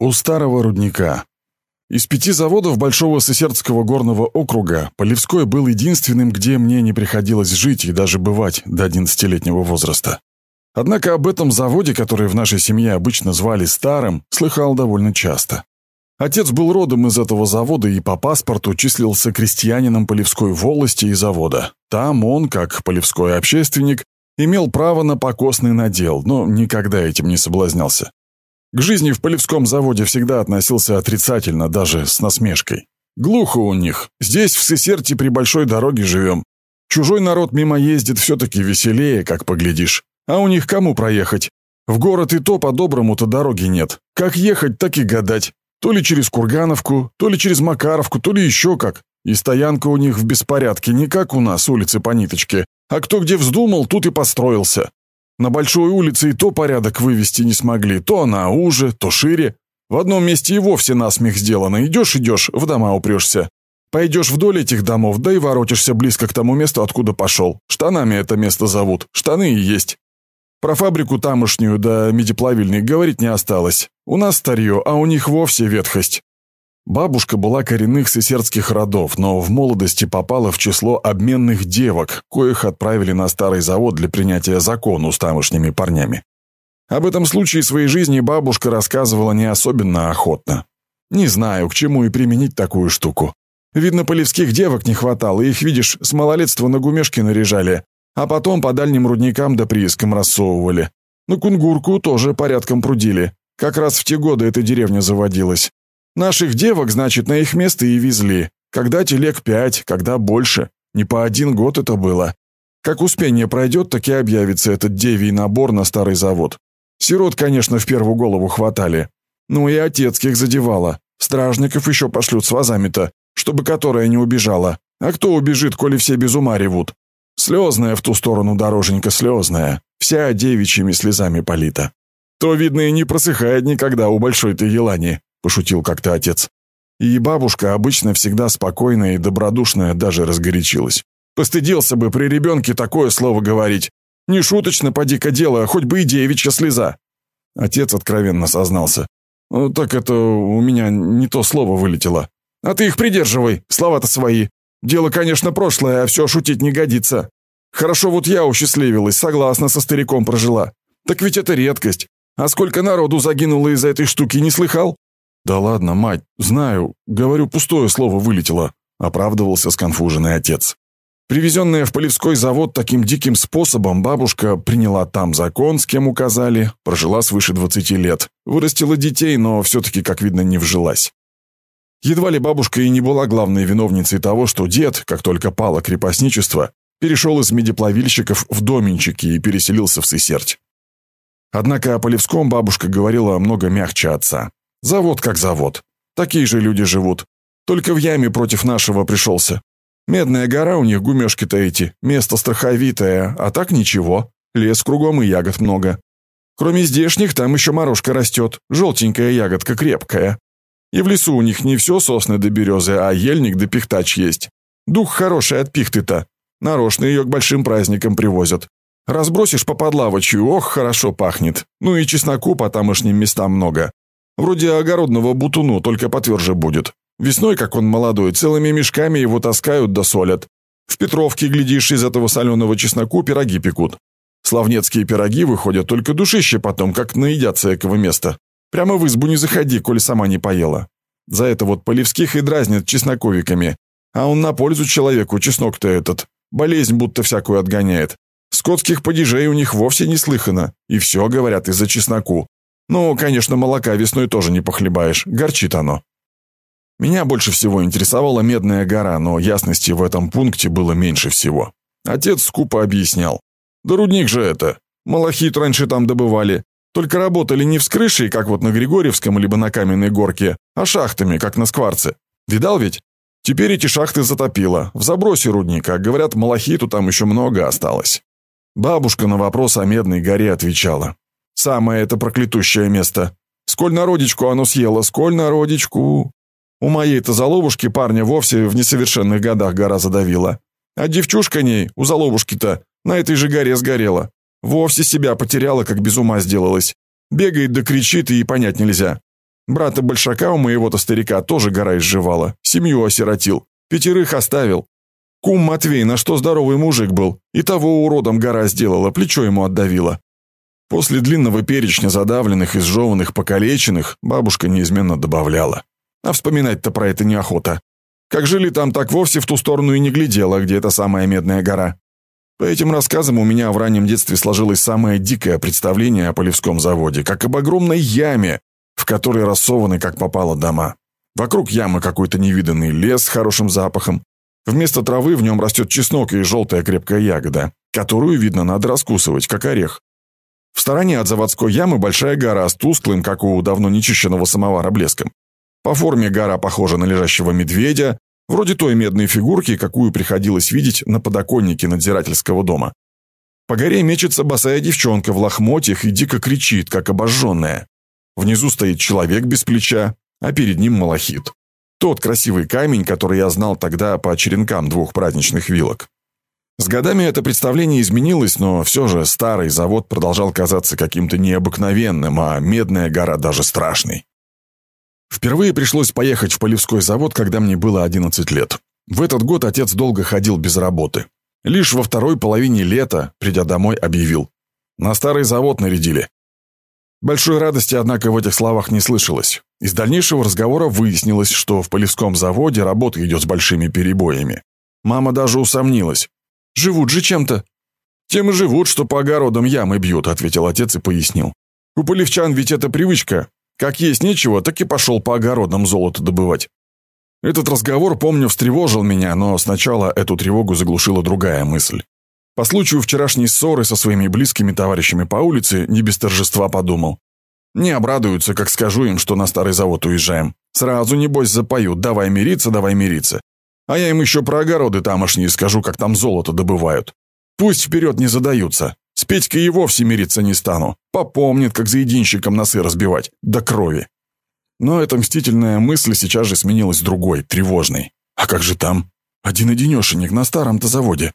У старого рудника. Из пяти заводов Большого Сысердского горного округа Полевской был единственным, где мне не приходилось жить и даже бывать до 11-летнего возраста. Однако об этом заводе, который в нашей семье обычно звали Старым, слыхал довольно часто. Отец был родом из этого завода и по паспорту числился крестьянином Полевской волости и завода. Там он, как полевской общественник, имел право на покосный надел, но никогда этим не соблазнялся. К жизни в Полевском заводе всегда относился отрицательно, даже с насмешкой. Глухо у них. Здесь, в Сесерте, при большой дороге живем. Чужой народ мимо ездит все-таки веселее, как поглядишь. А у них кому проехать? В город и то по-доброму-то дороги нет. Как ехать, так и гадать. То ли через Кургановку, то ли через Макаровку, то ли еще как. И стоянка у них в беспорядке, не как у нас, улицы по ниточке. А кто где вздумал, тут и построился. На большой улице и то порядок вывести не смогли. То она уже, то шире. В одном месте и вовсе насмех сделано. Идешь-идешь, в дома упрешься. Пойдешь вдоль этих домов, да и воротишься близко к тому месту, откуда пошел. Штанами это место зовут. Штаны и есть. Про фабрику тамошнюю, да медиплавильник говорить не осталось. У нас старье, а у них вовсе ветхость. Бабушка была коренных сесердских родов, но в молодости попала в число обменных девок, коих отправили на старый завод для принятия закону с тамошними парнями. Об этом случае своей жизни бабушка рассказывала не особенно охотно. Не знаю, к чему и применить такую штуку. Видно, полевских девок не хватало, их, видишь, с малолетства на гумешки наряжали, а потом по дальним рудникам да приискам рассовывали. На кунгурку тоже порядком прудили. Как раз в те годы эта деревня заводилась. Наших девок, значит, на их место и везли. Когда телег пять, когда больше. Не по один год это было. Как успение пройдет, так и объявится этот девий набор на старый завод. Сирот, конечно, в первую голову хватали. Ну и отецких задевало. Стражников еще пошлют с вазами-то, чтобы которая не убежала. А кто убежит, коли все без ума ревут? Слезная в ту сторону дороженька, слезная. Вся девичьими слезами полита. То, видно, и не просыхает никогда у большой-то елани. — пошутил как-то отец. И бабушка, обычно всегда спокойная и добродушная, даже разгорячилась. Постыдился бы при ребенке такое слово говорить. Не шуточно, поди-ка дело, хоть бы и девичья слеза. Отец откровенно сознался. «Ну, «Так это у меня не то слово вылетело. А ты их придерживай, слова-то свои. Дело, конечно, прошлое, а все шутить не годится. Хорошо вот я усчастливилась, согласна, со стариком прожила. Так ведь это редкость. А сколько народу загинуло из-за этой штуки, не слыхал? «Да ладно, мать, знаю, говорю, пустое слово вылетело», — оправдывался сконфуженный отец. Привезенная в Полевской завод таким диким способом, бабушка приняла там закон, с кем указали, прожила свыше 20 лет, вырастила детей, но все-таки, как видно, не вжилась. Едва ли бабушка и не была главной виновницей того, что дед, как только пало крепостничество, перешел из медиплавильщиков в доменчики и переселился в Сысерть. Однако о Полевском бабушка говорила много мягче отца. Завод как завод. Такие же люди живут. Только в яме против нашего пришелся. Медная гора у них, гумешки-то эти, место страховитое, а так ничего. Лес кругом и ягод много. Кроме здешних, там еще морожка растет, желтенькая ягодка крепкая. И в лесу у них не все сосны до березы, а ельник да пихтач есть. Дух хороший от пихты-то. Нарочно ее к большим праздникам привозят. Разбросишь по подлавочью, ох, хорошо пахнет. Ну и чесноку по тамошним местам много. Вроде огородного бутуну, только потверже будет. Весной, как он молодой, целыми мешками его таскают да солят. В Петровке, глядишь, из этого соленого чесноку пироги пекут. Славнецкие пироги выходят только душище потом, как наедятся экого места. Прямо в избу не заходи, коли сама не поела. За это вот Полевских и дразнят чесноковиками. А он на пользу человеку, чеснок-то этот. Болезнь будто всякую отгоняет. Скотских падежей у них вовсе не слыхано. И все, говорят, из-за чесноку. Ну, конечно, молока весной тоже не похлебаешь, горчит оно. Меня больше всего интересовала Медная гора, но ясности в этом пункте было меньше всего. Отец скупо объяснял. Да рудник же это. Малахит раньше там добывали. Только работали не вскрышей, как вот на Григорьевском либо на Каменной горке, а шахтами, как на Скварце. Видал ведь? Теперь эти шахты затопило. В забросе рудника, говорят, малахиту там еще много осталось. Бабушка на вопрос о Медной горе отвечала. Самое это проклятущее место. Сколь народичку оно съело, сколь народичку. У моей-то заловушки парня вовсе в несовершенных годах гора задавила. А девчушка ней, у заловушки-то, на этой же горе сгорела. Вовсе себя потеряла, как без ума сделалась. Бегает да кричит, и понять нельзя. Брата Большака у моего-то старика тоже гора изживала, семью осиротил, пятерых оставил. Кум Матвей, на что здоровый мужик был, и того уродом гора сделала, плечо ему отдавила. После длинного перечня задавленных, изжеванных, покалеченных бабушка неизменно добавляла. А вспоминать-то про это неохота. Как жили там, так вовсе в ту сторону и не глядела, где эта самая Медная гора. По этим рассказам у меня в раннем детстве сложилось самое дикое представление о Полевском заводе, как об огромной яме, в которой рассованы как попало дома. Вокруг ямы какой-то невиданный лес с хорошим запахом. Вместо травы в нем растет чеснок и желтая крепкая ягода, которую, видно, надо раскусывать, как орех. В стороне от заводской ямы большая гора с тусклым, как у давно нечищенного самовара, блеском. По форме гора похожа на лежащего медведя, вроде той медной фигурки, какую приходилось видеть на подоконнике надзирательского дома. По горе мечется босая девчонка в лохмотьях и дико кричит, как обожженная. Внизу стоит человек без плеча, а перед ним малахит. Тот красивый камень, который я знал тогда по черенкам двух праздничных вилок. С годами это представление изменилось, но все же старый завод продолжал казаться каким-то необыкновенным, а Медная гора даже страшной. Впервые пришлось поехать в Полевской завод, когда мне было 11 лет. В этот год отец долго ходил без работы. Лишь во второй половине лета, придя домой, объявил. На старый завод нарядили. Большой радости, однако, в этих словах не слышалось. Из дальнейшего разговора выяснилось, что в Полевском заводе работа идет с большими перебоями. Мама даже усомнилась. «Живут же чем-то». «Тем и живут, что по огородам ямы бьют», — ответил отец и пояснил. «У полевчан ведь это привычка. Как есть нечего, так и пошел по огородам золото добывать». Этот разговор, помню, встревожил меня, но сначала эту тревогу заглушила другая мысль. По случаю вчерашней ссоры со своими близкими товарищами по улице не без торжества подумал. Не обрадуются, как скажу им, что на старый завод уезжаем. Сразу, небось, запоют «давай мириться, давай мириться». А я им еще про огороды тамошние скажу, как там золото добывают. Пусть вперед не задаются. С Петькой и вовсе мириться не стану. Попомнит, как за единщиком носы разбивать. До крови. Но эта мстительная мысль сейчас же сменилась другой, тревожной. А как же там? Один-одинешенек на старом-то заводе.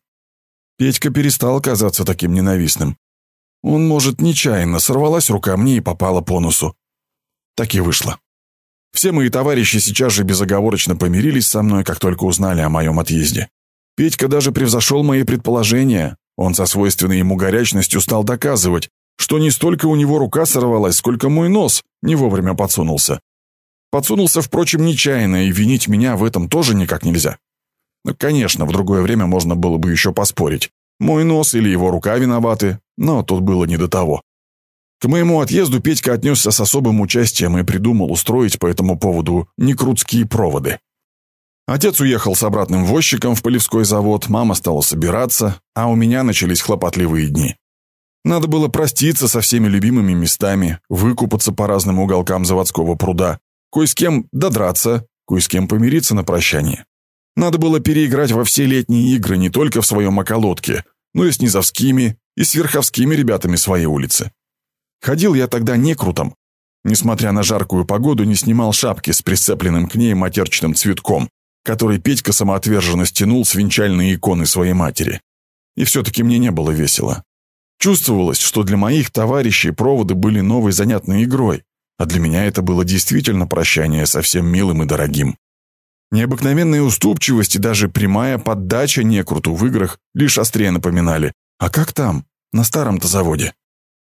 Петька перестал казаться таким ненавистным. Он, может, нечаянно сорвалась рука мне и попала по носу. Так и вышло. Все мои товарищи сейчас же безоговорочно помирились со мной, как только узнали о моем отъезде. Петька даже превзошел мои предположения. Он со свойственной ему горячностью стал доказывать, что не столько у него рука сорвалась, сколько мой нос не вовремя подсунулся. Подсунулся, впрочем, нечаянно, и винить меня в этом тоже никак нельзя. Ну, конечно, в другое время можно было бы еще поспорить. Мой нос или его рука виноваты, но тут было не до того. К моему отъезду Петька отнесся с особым участием и придумал устроить по этому поводу некрутские проводы. Отец уехал с обратным возчиком в Полевской завод, мама стала собираться, а у меня начались хлопотливые дни. Надо было проститься со всеми любимыми местами, выкупаться по разным уголкам заводского пруда, кое с кем додраться, кое с кем помириться на прощание. Надо было переиграть во все летние игры не только в своем околотке, но и с низовскими, и с верховскими ребятами своей улицы. Ходил я тогда некрутом. Несмотря на жаркую погоду, не снимал шапки с прицепленным к ней матерчатым цветком, который Петька самоотверженно стянул с венчальной иконы своей матери. И все-таки мне не было весело. Чувствовалось, что для моих товарищей проводы были новой занятной игрой, а для меня это было действительно прощание со всем милым и дорогим. Необыкновенная уступчивость и даже прямая поддача некруту в играх лишь острее напоминали. А как там, на старом-то заводе?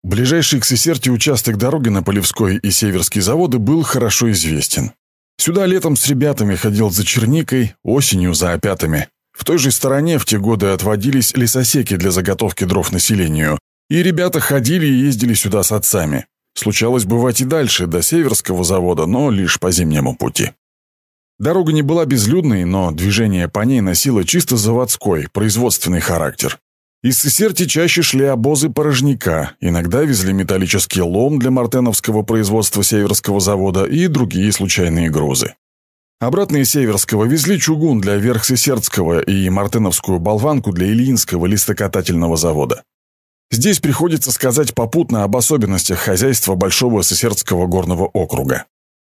Ближайший к Сесерте участок дороги на Полевской и Северский заводы был хорошо известен. Сюда летом с ребятами ходил за черникой, осенью за опятами. В той же стороне в те годы отводились лесосеки для заготовки дров населению, и ребята ходили и ездили сюда с отцами. Случалось бывать и дальше, до Северского завода, но лишь по зимнему пути. Дорога не была безлюдной, но движение по ней носило чисто заводской, производственный характер. Из Сесерти чаще шли обозы порожняка, иногда везли металлический лом для мартеновского производства Северского завода и другие случайные грузы. Обратно из Северского везли чугун для Верхсесердского и мартеновскую болванку для Ильинского листокатательного завода. Здесь приходится сказать попутно об особенностях хозяйства Большого Сесердского горного округа.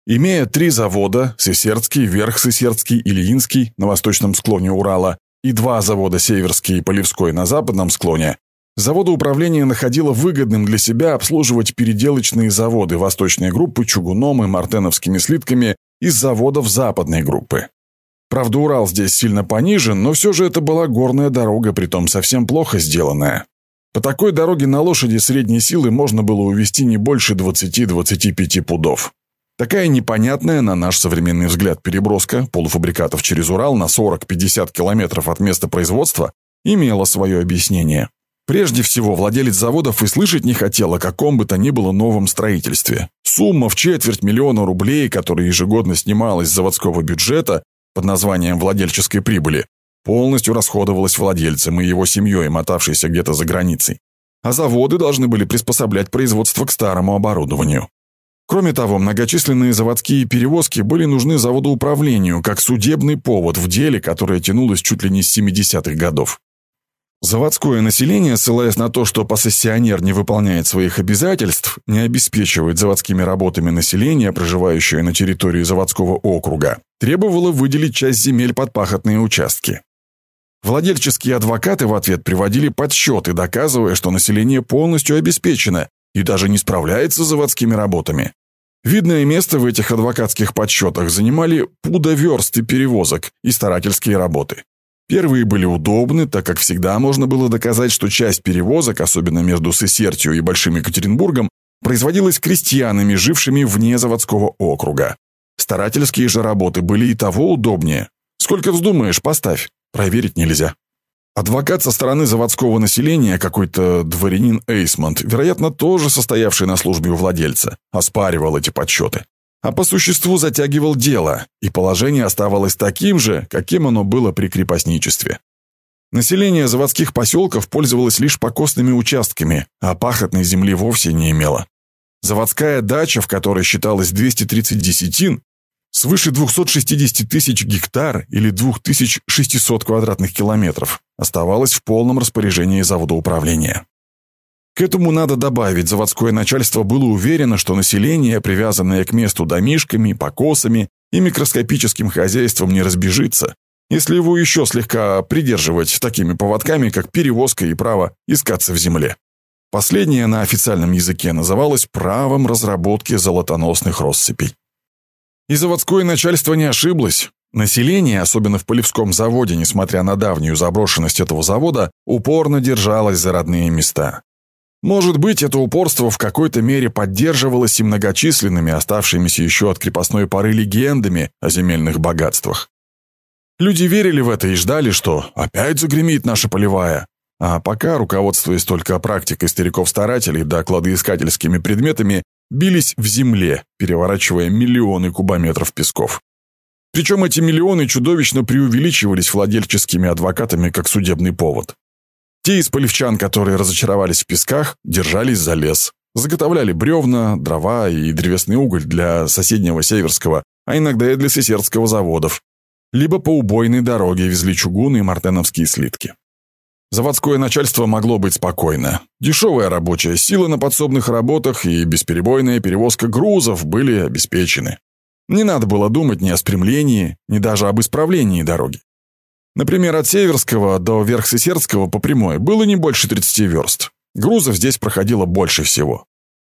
Имея три завода – Сесердский, Верх-Сесердский, Ильинский на восточном склоне Урала и два завода Северский и Полевской на западном склоне, Заводоуправление находило выгодным для себя обслуживать переделочные заводы восточной группы чугуном и мартеновскими слитками из заводов западной группы. Правда, Урал здесь сильно понижен, но все же это была горная дорога, притом совсем плохо сделанная. По такой дороге на лошади средней силы можно было увезти не больше 20-25 пудов. Такая непонятная, на наш современный взгляд, переброска полуфабрикатов через Урал на 40-50 километров от места производства имела свое объяснение. Прежде всего, владелец заводов и слышать не хотел о каком бы то ни было новом строительстве. Сумма в четверть миллиона рублей, которая ежегодно снималась с заводского бюджета под названием «владельческой прибыли», полностью расходовалась владельцем и его семьей, мотавшейся где-то за границей. А заводы должны были приспособлять производство к старому оборудованию. Кроме того, многочисленные заводские перевозки были нужны заводоуправлению как судебный повод в деле, которое тянулось чуть ли не с 70-х годов. Заводское население, ссылаясь на то, что посессионер не выполняет своих обязательств, не обеспечивает заводскими работами население, проживающее на территории заводского округа, требовало выделить часть земель под пахотные участки. Владельческие адвокаты в ответ приводили подсчеты, доказывая, что население полностью обеспечено и даже не справляется с заводскими работами. Видное место в этих адвокатских подсчетах занимали пудоверсты перевозок и старательские работы. Первые были удобны, так как всегда можно было доказать, что часть перевозок, особенно между Сесертью и Большим Екатеринбургом, производилась крестьянами, жившими вне заводского округа. Старательские же работы были и того удобнее. Сколько вздумаешь, поставь. Проверить нельзя. Адвокат со стороны заводского населения, какой-то дворянин Эйсмонт, вероятно, тоже состоявший на службе у владельца, оспаривал эти подсчеты а по существу затягивал дело, и положение оставалось таким же, каким оно было при крепостничестве. Население заводских поселков пользовалось лишь покосными участками, а пахотной земли вовсе не имело. Заводская дача, в которой считалось 230 десятин, свыше 260 тысяч гектар или 2600 квадратных километров, оставалась в полном распоряжении завода управления. К этому надо добавить, заводское начальство было уверено, что население, привязанное к месту домишками, покосами и микроскопическим хозяйством, не разбежится, если его еще слегка придерживать такими поводками, как перевозка и право искаться в земле. Последнее на официальном языке называлось правом разработки золотоносных россыпей. И заводское начальство не ошиблось. Население, особенно в Полевском заводе, несмотря на давнюю заброшенность этого завода, упорно держалось за родные места. Может быть, это упорство в какой-то мере поддерживалось и многочисленными, оставшимися еще от крепостной поры легендами о земельных богатствах. Люди верили в это и ждали, что опять загремит наша полевая. А пока, руководствуясь только практикой стариков-старателей да кладоискательскими предметами, бились в земле, переворачивая миллионы кубометров песков. Причем эти миллионы чудовищно преувеличивались владельческими адвокатами как судебный повод. Те из полевчан, которые разочаровались в песках, держались за лес. Заготовляли бревна, дрова и древесный уголь для соседнего Северского, а иногда и для Сесердского заводов. Либо по убойной дороге везли чугуны и мартеновские слитки. Заводское начальство могло быть спокойно. Дешевая рабочая сила на подсобных работах и бесперебойная перевозка грузов были обеспечены. Не надо было думать ни о спрямлении, ни даже об исправлении дороги. Например, от Северского до Верхсесердского по прямой было не больше 30 верст. Грузов здесь проходило больше всего.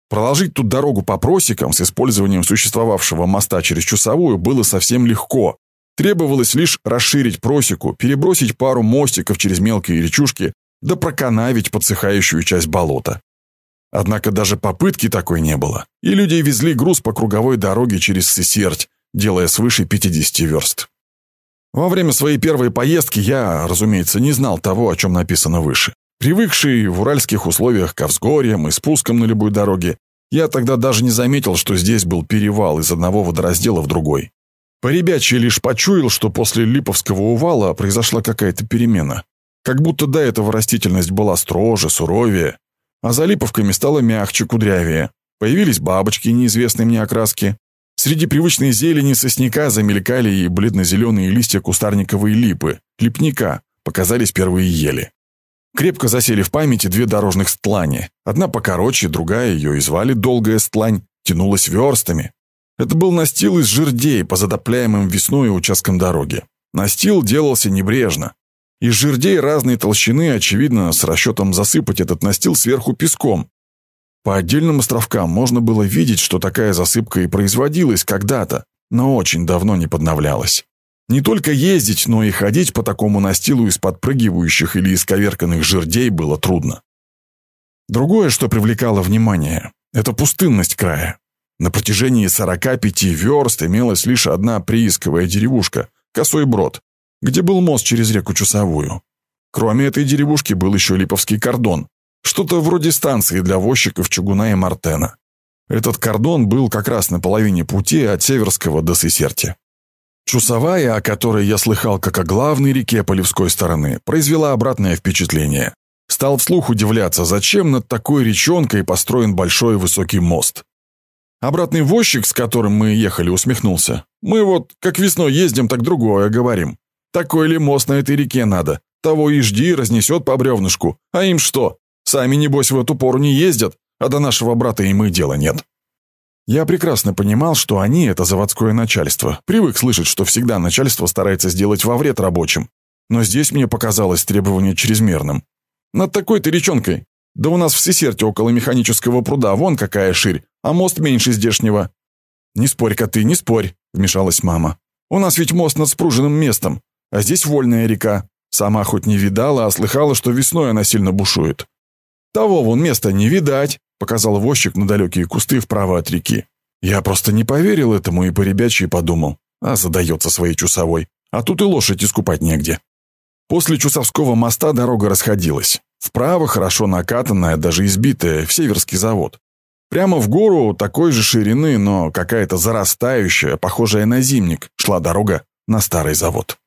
Проложить тут дорогу по просекам с использованием существовавшего моста через Чусовую было совсем легко. Требовалось лишь расширить просеку, перебросить пару мостиков через мелкие речушки, да проканавить подсыхающую часть болота. Однако даже попытки такой не было, и люди везли груз по круговой дороге через Сесерть, делая свыше 50 верст. Во время своей первой поездки я, разумеется, не знал того, о чем написано выше. Привыкший в уральских условиях ко взгорьям и спускам на любой дороге, я тогда даже не заметил, что здесь был перевал из одного водораздела в другой. Поребячий лишь почуял, что после Липовского увала произошла какая-то перемена. Как будто до этого растительность была строже, суровее, а за Липовками стало мягче, кудрявее. Появились бабочки неизвестной мне окраски, Среди привычной зелени сосняка замелькали и бледно-зеленые листья кустарниковой липы, липника, показались первые ели. Крепко засели в памяти две дорожных стлани. Одна покороче, другая, ее и звали Долгая стлань, тянулась верстами. Это был настил из жердей по затопляемым весной участкам дороги. Настил делался небрежно. Из жердей разной толщины, очевидно, с расчетом засыпать этот настил сверху песком. По отдельным островкам можно было видеть, что такая засыпка и производилась когда-то, но очень давно не подновлялась. Не только ездить, но и ходить по такому настилу из подпрыгивающих или исковерканных жердей было трудно. Другое, что привлекало внимание, это пустынность края. На протяжении 45 верст имелась лишь одна приисковая деревушка, Косой Брод, где был мост через реку Чусовую. Кроме этой деревушки был еще Липовский кордон, что-то вроде станции для возчиков чугуна и мартена. Этот кордон был как раз на половине пути от Северского до Сесерти. Чусовая, о которой я слыхал как о главной реке Полевской стороны, произвела обратное впечатление. Стал вслух удивляться, зачем над такой речонкой построен большой высокий мост. Обратный возчик, с которым мы ехали, усмехнулся. «Мы вот, как весной ездим, так другое говорим. Такой ли мост на этой реке надо? Того и жди, разнесет по бревнышку. А им что? Сами, небось, в эту пору не ездят, а до нашего брата и дела нет». Я прекрасно понимал, что они — это заводское начальство. Привык слышать, что всегда начальство старается сделать во вред рабочим. Но здесь мне показалось требование чрезмерным. Над такой-то речонкой. Да у нас в Сесерте около механического пруда вон какая ширь, а мост меньше здешнего. «Не спорь-ка ты, не спорь», — вмешалась мама. «У нас ведь мост над спруженным местом, а здесь вольная река. Сама хоть не видала, а слыхала, что весной она сильно бушует. Того вон места не видать, показал возчик на далекие кусты вправо от реки. Я просто не поверил этому и по ребячьи подумал. А задается своей чусовой. А тут и лошадь искупать негде. После Чусовского моста дорога расходилась. Вправо хорошо накатанная, даже избитая, в Северский завод. Прямо в гору такой же ширины, но какая-то зарастающая, похожая на зимник, шла дорога на старый завод.